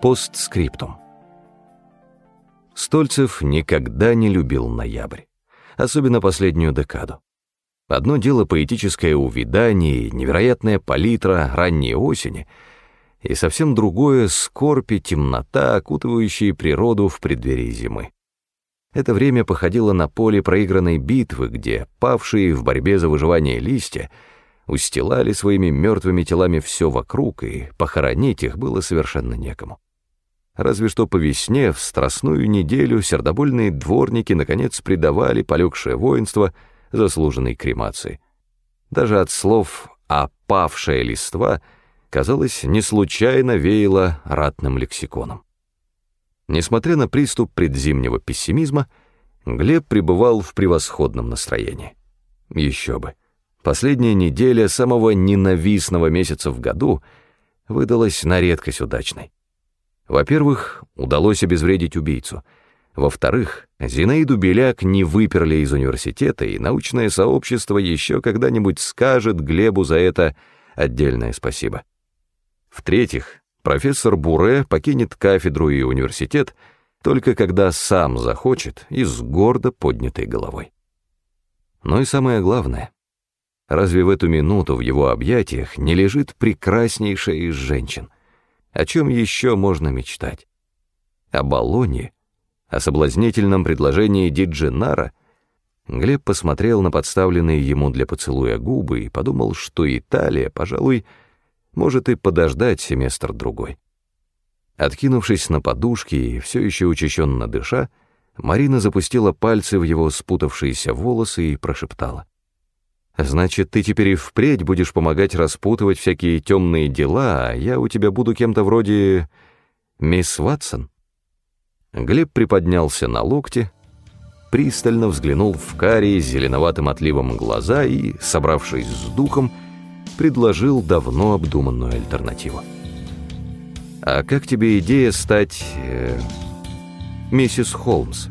Постскриптум. Стольцев никогда не любил ноябрь, особенно последнюю декаду. Одно дело поэтическое увядание, невероятная палитра ранней осени, и совсем другое — скорбь и темнота, окутывающие природу в преддверии зимы. Это время походило на поле проигранной битвы, где павшие в борьбе за выживание листья устилали своими мертвыми телами все вокруг, и похоронить их было совершенно некому. Разве что по весне, в страстную неделю, сердобольные дворники наконец предавали полегшее воинство заслуженной кремации. Даже от слов «опавшая листва» казалось, не случайно веяло ратным лексиконом. Несмотря на приступ предзимнего пессимизма, Глеб пребывал в превосходном настроении. Еще бы. Последняя неделя самого ненавистного месяца в году выдалась на редкость удачной. Во-первых, удалось обезвредить убийцу. Во-вторых, Зинаиду Беляк не выперли из университета, и научное сообщество еще когда-нибудь скажет Глебу за это отдельное спасибо. В-третьих, профессор Буре покинет кафедру и университет только когда сам захочет и с гордо поднятой головой. Но и самое главное, разве в эту минуту в его объятиях не лежит прекраснейшая из женщин — о чем еще можно мечтать? О баллоне, о соблазнительном предложении Диджинара. Глеб посмотрел на подставленные ему для поцелуя губы и подумал, что Италия, пожалуй, может и подождать семестр другой. Откинувшись на подушки и все еще учащенно дыша, Марина запустила пальцы в его спутавшиеся волосы и прошептала. Значит, ты теперь и впредь будешь помогать распутывать всякие темные дела, а я у тебя буду кем-то вроде мисс Ватсон?» Глеб приподнялся на локте, пристально взглянул в карие с зеленоватым отливом глаза и, собравшись с духом, предложил давно обдуманную альтернативу. «А как тебе идея стать... Э, миссис Холмс?»